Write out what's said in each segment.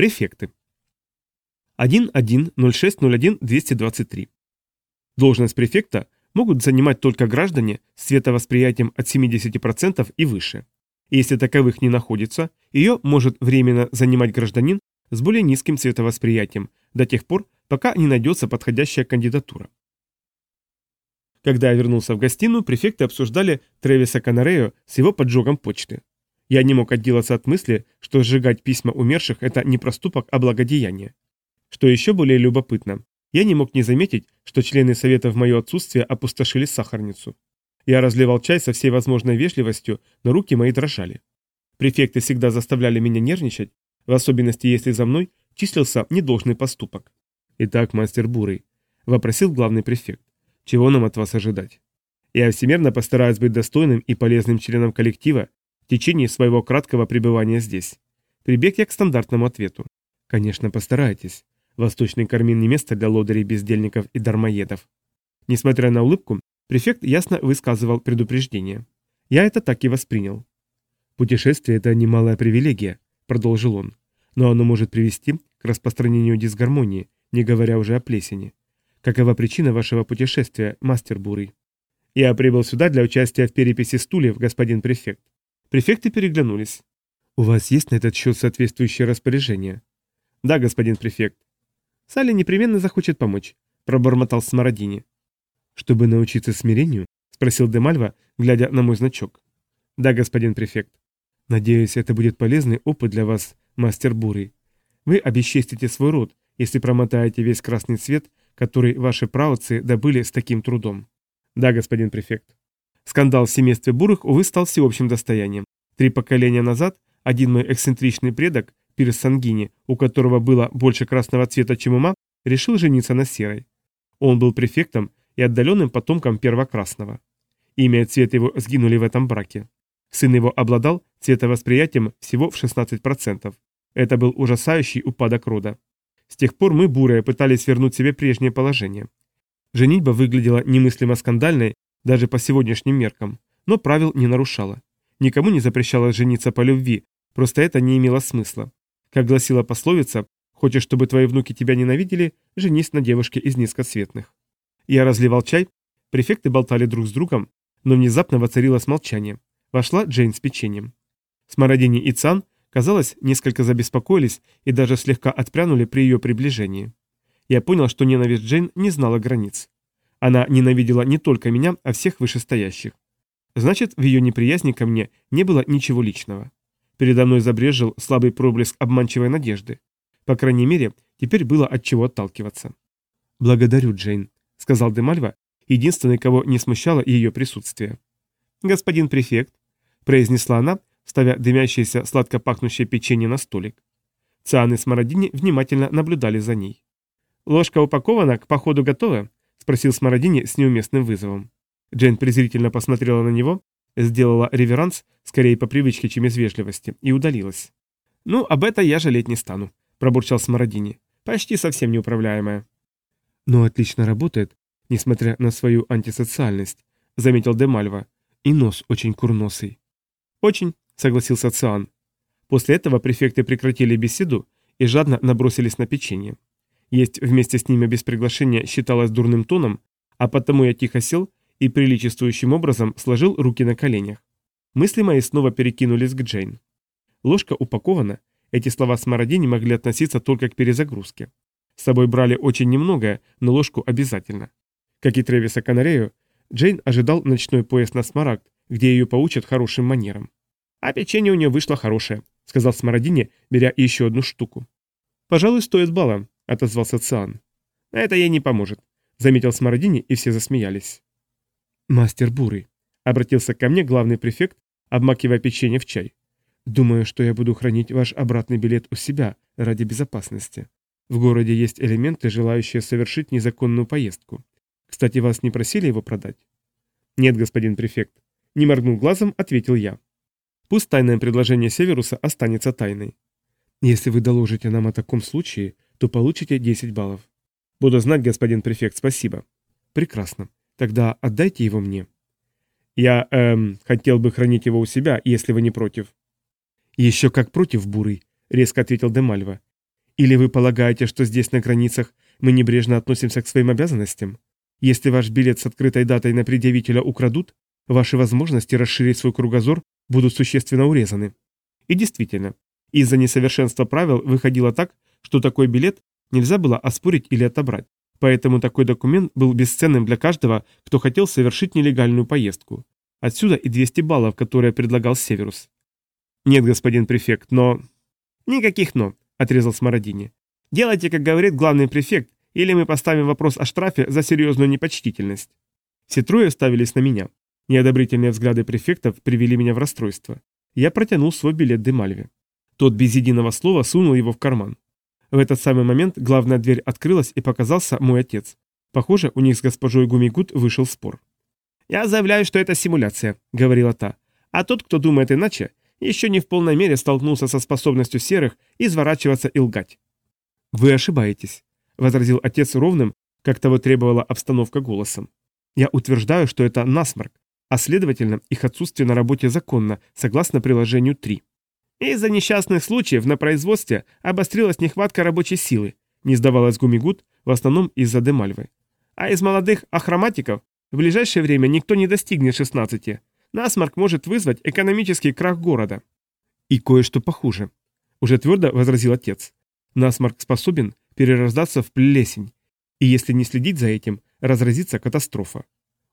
Префекты. 1.1.06.01.223. Должность префекта могут занимать только граждане с световосприятием от 70% и выше. Если таковых не находится, ее может временно занимать гражданин с более низким световосприятием до тех пор, пока не найдется подходящая кандидатура. Когда я вернулся в гостиную, префекты обсуждали Тревиса Канарео с его поджогом почты. Я не мог отделаться от мысли, что сжигать письма умерших – это не проступок, а благодеяние. Что еще более любопытно, я не мог не заметить, что члены совета в мое отсутствие опустошили сахарницу. Я разливал чай со всей возможной вежливостью, но руки мои дрожали. Префекты всегда заставляли меня нервничать, в особенности если за мной числился недолжный поступок. «Итак, мастер Бурый», — вопросил главный префект, — «чего нам от вас ожидать?» Я всемерно постараюсь быть достойным и полезным членом коллектива течение своего краткого пребывания здесь. Прибег я к стандартному ответу. Конечно, постарайтесь. Восточный кармин не место для лодырей, бездельников и дармоедов. Несмотря на улыбку, префект ясно высказывал предупреждение. Я это так и воспринял. «Путешествие – это немалая привилегия», – продолжил он. «Но оно может привести к распространению дисгармонии, не говоря уже о плесени. Какова причина вашего путешествия, мастер Бурый?» «Я прибыл сюда для участия в переписи стульев, господин префект». Префекты переглянулись. «У вас есть на этот счет соответствующее распоряжение?» «Да, господин префект. Салли непременно захочет помочь», — пробормотал Смородини. «Чтобы научиться смирению?» — спросил Демальва, глядя на мой значок. «Да, господин префект. Надеюсь, это будет полезный опыт для вас, мастер Бурый. Вы обесчестите свой род, если промотаете весь красный цвет, который ваши праотцы добыли с таким трудом». «Да, господин префект». Скандал в семействе Бурых, увы, стал всеобщим достоянием. Три поколения назад один мой эксцентричный предок Пирс Сангини, у которого было больше красного цвета, чем ума, решил жениться на серой. Он был префектом и отдаленным потомком первокрасного. Имя и цвет его сгинули в этом браке. Сын его обладал цветовосприятием всего в 16%. Это был ужасающий упадок рода. С тех пор мы, бурые, пытались вернуть себе прежнее положение. Женитьба выглядела немыслимо скандальной даже по сегодняшним меркам, но правил не нарушала. Никому не запрещалось жениться по любви, просто это не имело смысла. Как гласила пословица, хочешь, чтобы твои внуки тебя ненавидели, женись на девушке из низкоцветных. Я разливал чай, префекты болтали друг с другом, но внезапно воцарилось молчание. Вошла Джейн с печеньем. Смородини и Цан, казалось, несколько забеспокоились и даже слегка отпрянули при ее приближении. Я понял, что ненависть Джейн не знала границ. Она ненавидела не только меня, а всех вышестоящих. Значит, в ее неприязни ко мне не было ничего личного. Передо мной забрежил слабый проблеск обманчивой надежды. По крайней мере, теперь было от чего отталкиваться. «Благодарю, Джейн», — сказал Демальва, единственный, кого не смущало ее присутствие. «Господин префект», — произнесла она, ставя дымящееся сладко пахнущее печенье на столик. Циан и Смородини внимательно наблюдали за ней. «Ложка упакована, к походу готова?» — спросил Смородини с неуместным вызовом. Джейн презрительно посмотрела на него, Сделала реверанс, скорее по привычке, чем из вежливости, и удалилась. «Ну, об этом я жалеть не стану», – пробурчал Смородини. «Почти совсем неуправляемая». «Но отлично работает, несмотря на свою антисоциальность», – заметил Демальва. «И нос очень курносый». «Очень», – согласился Циан. После этого префекты прекратили беседу и жадно набросились на печенье. Есть вместе с ними без приглашения считалось дурным тоном, а потому я тихо сел и приличествующим образом сложил руки на коленях. Мысли мои снова перекинулись к Джейн. Ложка упакована, эти слова смороди не могли относиться только к перезагрузке. С собой брали очень немногое, но ложку обязательно. Как и Тревиса Канарею, Джейн ожидал ночной поезд на Смарагд, где ее поучат хорошим манерам. «А печенье у нее вышло хорошее», — сказал Смородине, беря еще одну штуку. «Пожалуй, стоит балла», — отозвался Циан. «Это ей не поможет», — заметил Смородине, и все засмеялись. «Мастер Бурый», — обратился ко мне главный префект, обмакивая печенье в чай. «Думаю, что я буду хранить ваш обратный билет у себя ради безопасности. В городе есть элементы, желающие совершить незаконную поездку. Кстати, вас не просили его продать?» «Нет, господин префект», — не моргнув глазом, ответил я. «Пусть тайное предложение Северуса останется тайной. Если вы доложите нам о таком случае, то получите 10 баллов». «Буду знать, господин префект, спасибо». «Прекрасно. Тогда отдайте его мне. Я, эм, хотел бы хранить его у себя, если вы не против. Еще как против, Бурый, резко ответил Демальва. Или вы полагаете, что здесь, на границах, мы небрежно относимся к своим обязанностям? Если ваш билет с открытой датой на предъявителя украдут, ваши возможности расширить свой кругозор будут существенно урезаны. И действительно, из-за несовершенства правил выходило так, что такой билет нельзя было оспорить или отобрать. Поэтому такой документ был бесценным для каждого, кто хотел совершить нелегальную поездку. Отсюда и 200 баллов, которые предлагал Северус. «Нет, господин префект, но...» «Никаких «но», — отрезал Смородини. «Делайте, как говорит главный префект, или мы поставим вопрос о штрафе за серьезную непочтительность». Все трое ставились на меня. Неодобрительные взгляды префектов привели меня в расстройство. Я протянул свой билет Демальве. Тот без единого слова сунул его в карман. В этот самый момент главная дверь открылась и показался мой отец. Похоже, у них с госпожой Гумигут вышел спор. «Я заявляю, что это симуляция», — говорила та. «А тот, кто думает иначе, еще не в полной мере столкнулся со способностью серых изворачиваться и лгать». «Вы ошибаетесь», — возразил отец ровным, как того требовала обстановка голосом. «Я утверждаю, что это насморк, а следовательно, их отсутствие на работе законно, согласно приложению 3. Из-за несчастных случаев на производстве обострилась нехватка рабочей силы, не сдавалась Гумигут, в основном из-за Демальвы. А из молодых ахроматиков в ближайшее время никто не достигнет 16. Насморк может вызвать экономический крах города. И кое-что похуже. Уже твердо возразил отец. Насморк способен перерождаться в плесень, и если не следить за этим, разразится катастрофа.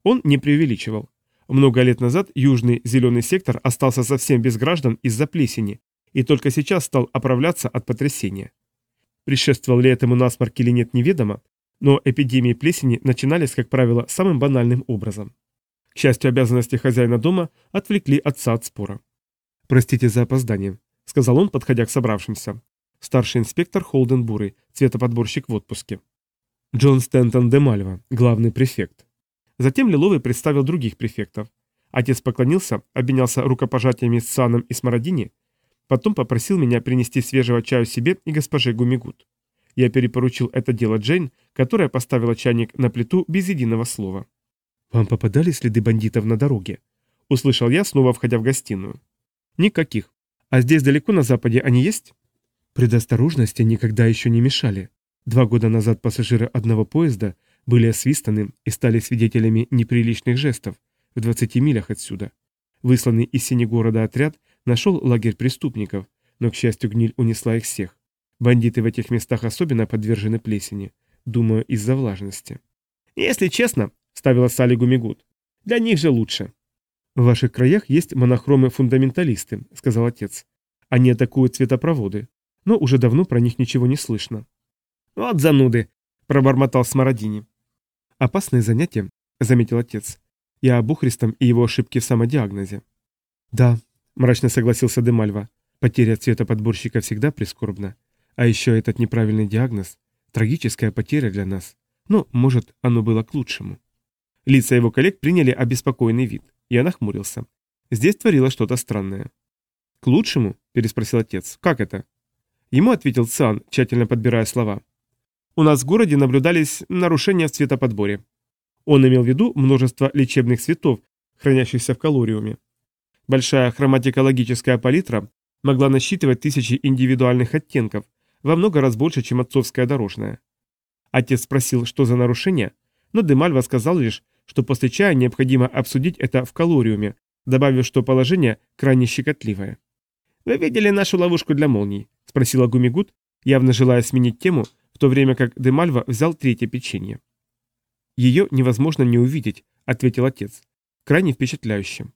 Он не преувеличивал. Много лет назад южный зеленый сектор остался совсем без граждан из-за плесени и только сейчас стал оправляться от потрясения. Предшествовал ли этому насморк или нет неведомо, но эпидемии плесени начинались, как правило, самым банальным образом. К счастью, обязанности хозяина дома отвлекли отца от спора. «Простите за опоздание», — сказал он, подходя к собравшимся. Старший инспектор Холден Бурый, цветоподборщик в отпуске. Джон Стентон де Мальва, главный префект. Затем Лиловый представил других префектов. Отец поклонился, обменялся рукопожатиями с Саном и Смородини, потом попросил меня принести свежего чаю себе и госпоже Гумигут. Я перепоручил это дело Джейн, которая поставила чайник на плиту без единого слова. «Вам попадали следы бандитов на дороге?» – услышал я, снова входя в гостиную. «Никаких. А здесь далеко на западе они есть?» Предосторожности никогда еще не мешали. Два года назад пассажиры одного поезда были освистаны и стали свидетелями неприличных жестов в 20 милях отсюда. Высланный из Синегорода отряд нашел лагерь преступников, но, к счастью, гниль унесла их всех. Бандиты в этих местах особенно подвержены плесени, думаю, из-за влажности. «Если честно», — ставила Салли Гумигут, — «для них же лучше». «В ваших краях есть монохромы-фундаменталисты», — сказал отец. «Они атакуют цветопроводы, но уже давно про них ничего не слышно». «Вот зануды», — пробормотал Смородини. «Опасное занятие», — заметил отец. «Я об Ухристом и его ошибке в самодиагнозе». «Да», — мрачно согласился Демальва. «Потеря цвета подборщика всегда прискорбна. А еще этот неправильный диагноз — трагическая потеря для нас. Но, может, оно было к лучшему». Лица его коллег приняли обеспокоенный вид. Я нахмурился. Здесь творилось что-то странное. «К лучшему?» – переспросил отец. «Как это?» Ему ответил Циан, тщательно подбирая слова у нас в городе наблюдались нарушения в цветоподборе. Он имел в виду множество лечебных цветов, хранящихся в калориуме. Большая хроматикологическая палитра могла насчитывать тысячи индивидуальных оттенков, во много раз больше, чем отцовская дорожная. Отец спросил, что за нарушение, но Демальва сказал лишь, что после чая необходимо обсудить это в калориуме, добавив, что положение крайне щекотливое. «Вы видели нашу ловушку для молний?» – спросила Гумигут, явно желая сменить тему, в то время как Демальва взял третье печенье. «Ее невозможно не увидеть», — ответил отец. «Крайне впечатляюще».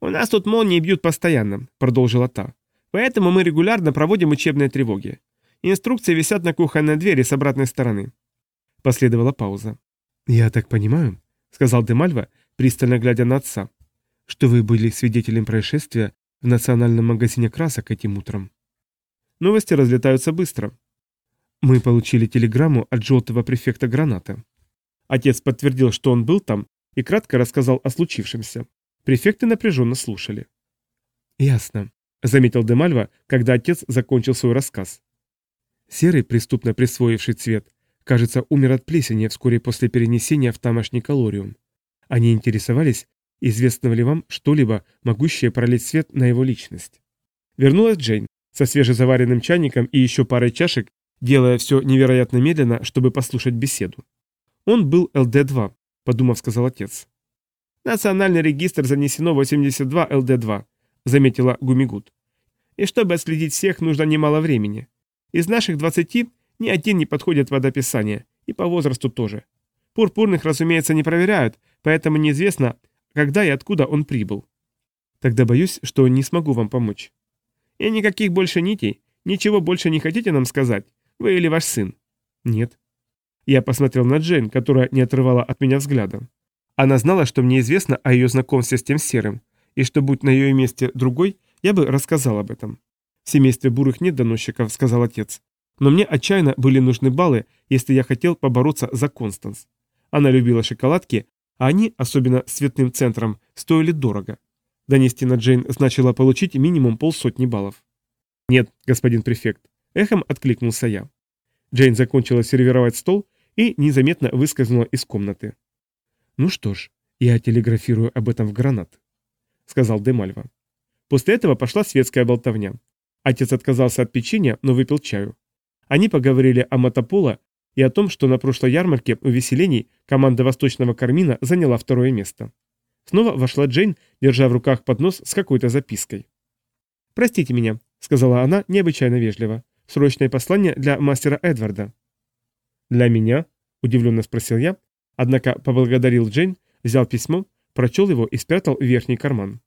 «У нас тут молнии бьют постоянно», — продолжила та. «Поэтому мы регулярно проводим учебные тревоги. Инструкции висят на кухонной двери с обратной стороны». Последовала пауза. «Я так понимаю», — сказал Демальва, пристально глядя на отца, «что вы были свидетелем происшествия в национальном магазине красок этим утром». Новости разлетаются быстро. Мы получили телеграмму от желтого префекта Граната. Отец подтвердил, что он был там, и кратко рассказал о случившемся. Префекты напряженно слушали. «Ясно», — заметил Демальва, когда отец закончил свой рассказ. Серый, преступно присвоивший цвет, кажется, умер от плесени вскоре после перенесения в тамошний калориум. Они интересовались, известно ли вам что-либо, могущее пролить свет на его личность. Вернулась Джейн со свежезаваренным чайником и еще парой чашек делая все невероятно медленно, чтобы послушать беседу. Он был ЛД-2, подумав, сказал отец. Национальный регистр занесено 82 ЛД-2, заметила Гумигут. И чтобы отследить всех, нужно немало времени. Из наших 20 ни один не подходит под описание, и по возрасту тоже. Пурпурных, разумеется, не проверяют, поэтому неизвестно, когда и откуда он прибыл. Тогда боюсь, что не смогу вам помочь. И никаких больше нитей? Ничего больше не хотите нам сказать? Вы или ваш сын? Нет. Я посмотрел на Джейн, которая не отрывала от меня взгляда. Она знала, что мне известно о ее знакомстве с тем серым, и что, будь на ее месте другой, я бы рассказал об этом. В семействе бурых нет доносчиков, сказал отец. Но мне отчаянно были нужны баллы, если я хотел побороться за Констанс. Она любила шоколадки, а они, особенно с цветным центром, стоили дорого. Донести на Джейн значило получить минимум полсотни баллов. «Нет, господин префект», — эхом откликнулся я. Джейн закончила сервировать стол и незаметно выскользнула из комнаты. «Ну что ж, я телеграфирую об этом в гранат», — сказал Демальва. После этого пошла светская болтовня. Отец отказался от печенья, но выпил чаю. Они поговорили о мотополо и о том, что на прошлой ярмарке увеселений команда Восточного Кармина заняла второе место. Снова вошла Джейн, держа в руках поднос с какой-то запиской. «Простите меня», — сказала она необычайно вежливо. «Срочное послание для мастера Эдварда». «Для меня?» — удивленно спросил я, однако поблагодарил Джейн, взял письмо, прочел его и спрятал в верхний карман.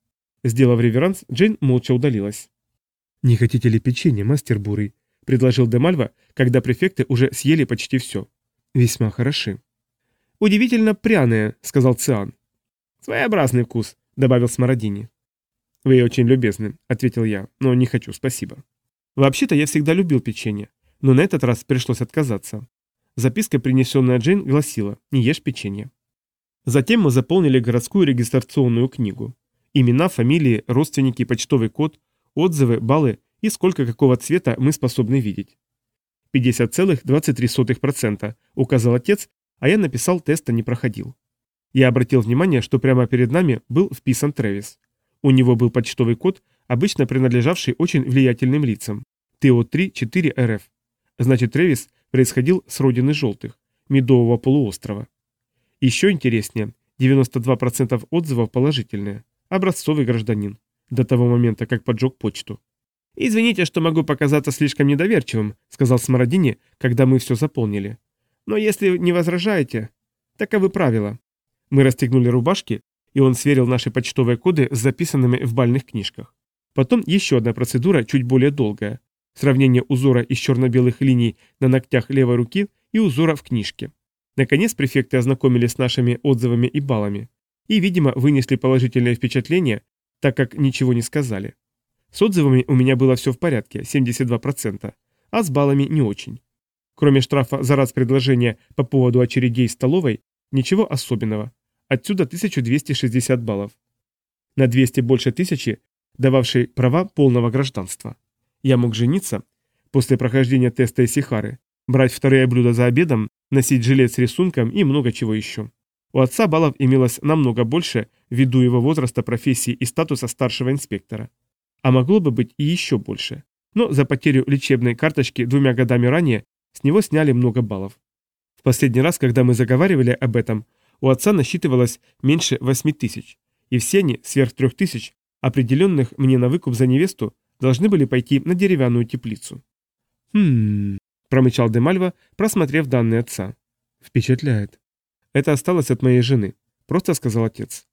Сделав реверанс, Джейн молча удалилась. «Не хотите ли печенье, мастер Бурый?» — предложил Демальва, когда префекты уже съели почти все. «Весьма хороши». «Удивительно пряные», — сказал Циан. «Своеобразный вкус», — добавил Смородини. «Вы очень любезны», — ответил я, — «но не хочу, спасибо». Вообще-то я всегда любил печенье, но на этот раз пришлось отказаться. Записка, принесенная Джейн, гласила «Не ешь печенье». Затем мы заполнили городскую регистрационную книгу. Имена, фамилии, родственники, почтовый код, отзывы, баллы и сколько какого цвета мы способны видеть. 50,23% указал отец, а я написал теста не проходил. Я обратил внимание, что прямо перед нами был вписан Трэвис. У него был почтовый код, обычно принадлежавший очень влиятельным лицам. ТО-3-4-РФ. Значит, Трэвис происходил с родины желтых, Медового полуострова. Еще интереснее, 92% отзывов положительные. Образцовый гражданин. До того момента, как поджег почту. «Извините, что могу показаться слишком недоверчивым», — сказал Смородини, когда мы все заполнили. «Но если не возражаете, таковы правила. Мы расстегнули рубашки, и он сверил наши почтовые коды с записанными в бальных книжках. Потом еще одна процедура, чуть более долгая. Сравнение узора из черно-белых линий на ногтях левой руки и узора в книжке. Наконец префекты ознакомились с нашими отзывами и баллами. И, видимо, вынесли положительное впечатление, так как ничего не сказали. С отзывами у меня было все в порядке, 72%, а с баллами не очень. Кроме штрафа за раз предложения по поводу очередей столовой, ничего особенного. Отсюда 1260 баллов. На 200 больше 1000 дававший права полного гражданства. Я мог жениться после прохождения теста Исихары, брать вторые блюда за обедом, носить жилет с рисунком и много чего еще. У отца баллов имелось намного больше, ввиду его возраста, профессии и статуса старшего инспектора. А могло бы быть и еще больше. Но за потерю лечебной карточки двумя годами ранее с него сняли много баллов. В последний раз, когда мы заговаривали об этом, у отца насчитывалось меньше 8 тысяч, и все они, сверх 3 тысяч, определенных мне на выкуп за невесту, должны были пойти на деревянную теплицу. «Хм...» – промычал Демальва, просмотрев данные отца. «Впечатляет. Это осталось от моей жены», – просто сказал отец.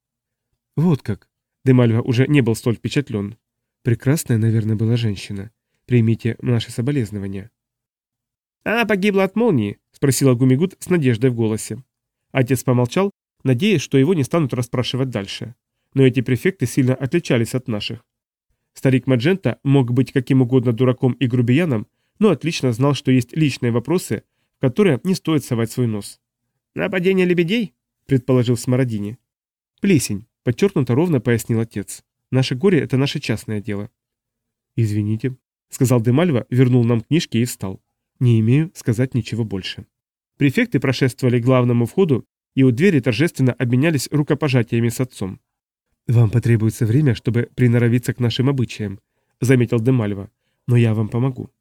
«Вот как». Демальва уже не был столь впечатлен. «Прекрасная, наверное, была женщина. Примите наши соболезнования». «Она погибла от молнии?» – спросила Гумигут с надеждой в голосе. Отец помолчал, надеясь, что его не станут расспрашивать дальше. Но эти префекты сильно отличались от наших. Старик Маджента мог быть каким угодно дураком и грубияном, но отлично знал, что есть личные вопросы, в которые не стоит совать свой нос. «Нападение лебедей?» – предположил Смородини. «Плесень», – подчеркнуто ровно пояснил отец. «Наше горе – это наше частное дело». «Извините», – сказал Демальва, вернул нам книжки и встал. «Не имею сказать ничего больше». Префекты прошествовали к главному входу и у двери торжественно обменялись рукопожатиями с отцом. «Вам потребуется время, чтобы приноровиться к нашим обычаям», — заметил Демальва. «Но я вам помогу».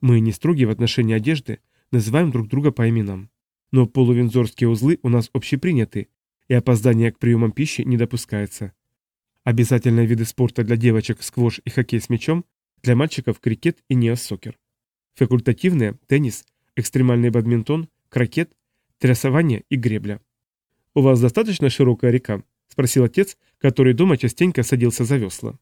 Мы не строги в отношении одежды, называем друг друга по именам. Но полувинзорские узлы у нас общеприняты, и опоздание к приемам пищи не допускается. Обязательные виды спорта для девочек – сквош и хоккей с мячом, для мальчиков – крикет и неосокер. Факультативные – теннис, экстремальный бадминтон, крокет, трясование и гребля. «У вас достаточно широкая река?» – спросил отец, который дома частенько садился за весла.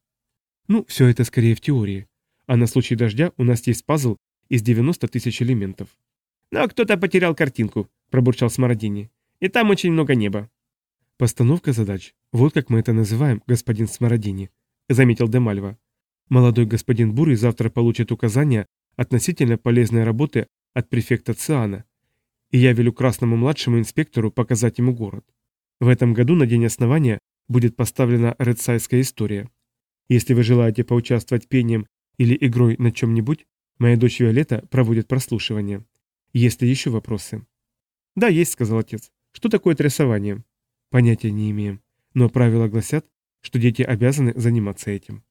«Ну, все это скорее в теории. А на случай дождя у нас есть пазл из 90 тысяч элементов». «Но кто-то потерял картинку», – пробурчал Смородини. «И там очень много неба». «Постановка задач. Вот как мы это называем, господин Смородини», — заметил Демальва. «Молодой господин Бурый завтра получит указания относительно полезной работы от префекта Циана, и я велю красному младшему инспектору показать ему город. В этом году на день основания будет поставлена редсайская история. Если вы желаете поучаствовать пением или игрой на чем-нибудь, моя дочь Виолетта проводит прослушивание. Есть ли еще вопросы?» «Да, есть», — сказал отец. «Что такое трясование?» Понятия не имеем. Но правила гласят, что дети обязаны заниматься этим.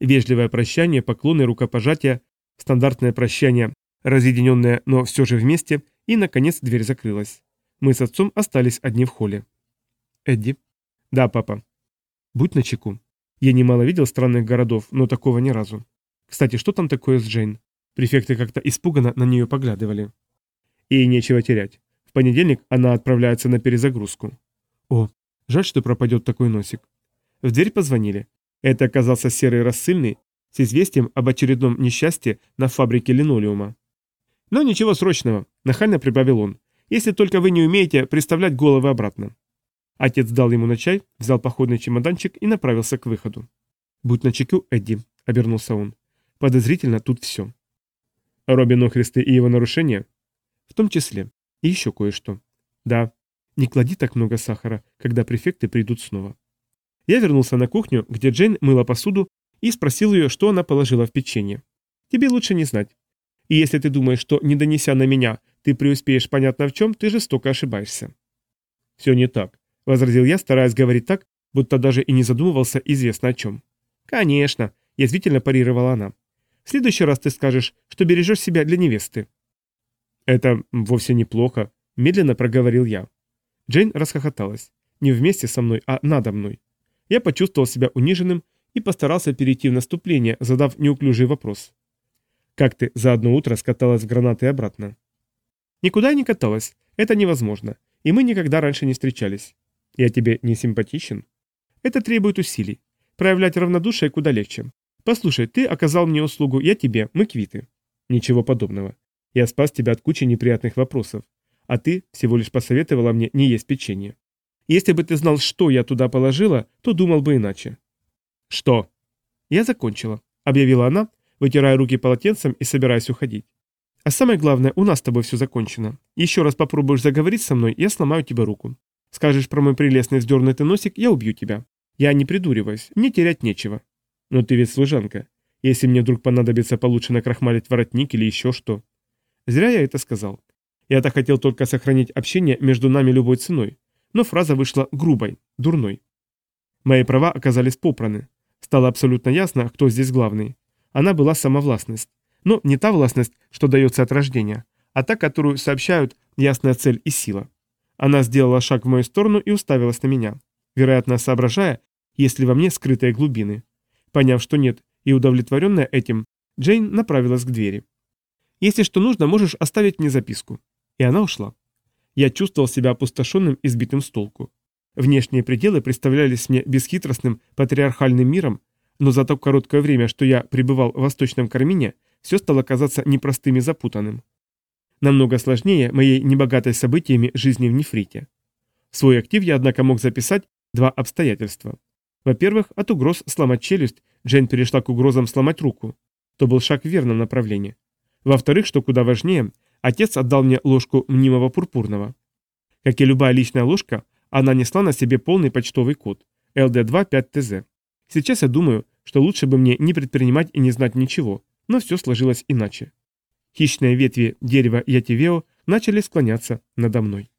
Вежливое прощание, поклоны, рукопожатия, стандартное прощание, разъединенное, но все же вместе, и, наконец, дверь закрылась. Мы с отцом остались одни в холле. Эдди? Да, папа. Будь начеку. Я немало видел странных городов, но такого ни разу. Кстати, что там такое с Джейн? Префекты как-то испуганно на нее поглядывали. И нечего терять. В понедельник она отправляется на перезагрузку. О, жаль, что пропадет такой носик. В дверь позвонили. Это оказался серый рассыльный с известием об очередном несчастье на фабрике линолеума. Но ничего срочного, нахально прибавил он, если только вы не умеете представлять головы обратно. Отец дал ему на чай, взял походный чемоданчик и направился к выходу. «Будь начеку, Эдди», — обернулся он. «Подозрительно тут все». «Робин Охристы и его нарушения?» «В том числе. И еще кое-что». «Да, не клади так много сахара, когда префекты придут снова. Я вернулся на кухню, где Джейн мыла посуду, и спросил ее, что она положила в печенье. Тебе лучше не знать. И если ты думаешь, что, не донеся на меня, ты преуспеешь понятно в чем, ты жестоко ошибаешься. Все не так, возразил я, стараясь говорить так, будто даже и не задумывался известно о чем. Конечно, язвительно парировала она. В следующий раз ты скажешь, что бережешь себя для невесты. Это вовсе неплохо, медленно проговорил я. Джейн расхохоталась. Не вместе со мной, а надо мной. Я почувствовал себя униженным и постарался перейти в наступление, задав неуклюжий вопрос. «Как ты за одно утро скаталась в гранаты обратно?» «Никуда не каталась. Это невозможно. И мы никогда раньше не встречались. Я тебе не симпатичен?» «Это требует усилий. Проявлять равнодушие куда легче. Послушай, ты оказал мне услугу, я тебе, мы квиты». «Ничего подобного. Я спас тебя от кучи неприятных вопросов а ты всего лишь посоветовала мне не есть печенье. Если бы ты знал, что я туда положила, то думал бы иначе». «Что?» «Я закончила», — объявила она, вытирая руки полотенцем и собираясь уходить. «А самое главное, у нас с тобой все закончено. Еще раз попробуешь заговорить со мной, я сломаю тебе руку. Скажешь про мой прелестный вздернутый носик, я убью тебя. Я не придуриваюсь, мне терять нечего». «Но ты ведь служанка. Если мне вдруг понадобится получше накрахмалить воротник или еще что». Зря я это сказал. Я-то хотел только сохранить общение между нами любой ценой, но фраза вышла грубой, дурной. Мои права оказались попраны. Стало абсолютно ясно, кто здесь главный. Она была самовластность. Но не та властность, что дается от рождения, а та, которую сообщают ясная цель и сила. Она сделала шаг в мою сторону и уставилась на меня, вероятно, соображая, есть ли во мне скрытые глубины. Поняв, что нет, и удовлетворенная этим, Джейн направилась к двери. «Если что нужно, можешь оставить мне записку. И она ушла. Я чувствовал себя опустошенным и сбитым с толку. Внешние пределы представлялись мне бесхитростным патриархальным миром, но за то короткое время, что я пребывал в Восточном Кармине, все стало казаться непростым и запутанным. Намного сложнее моей небогатой событиями жизни в нефрите. В свой актив я, однако, мог записать два обстоятельства. Во-первых, от угроз сломать челюсть Джейн перешла к угрозам сломать руку. То был шаг в верном направлении. Во-вторых, что куда важнее, Отец отдал мне ложку мнимого пурпурного. Как и любая личная ложка, она несла на себе полный почтовый код LD2 5TZ. Сейчас я думаю, что лучше бы мне не предпринимать и не знать ничего, но все сложилось иначе. Хищные ветви дерева Ятивео начали склоняться надо мной.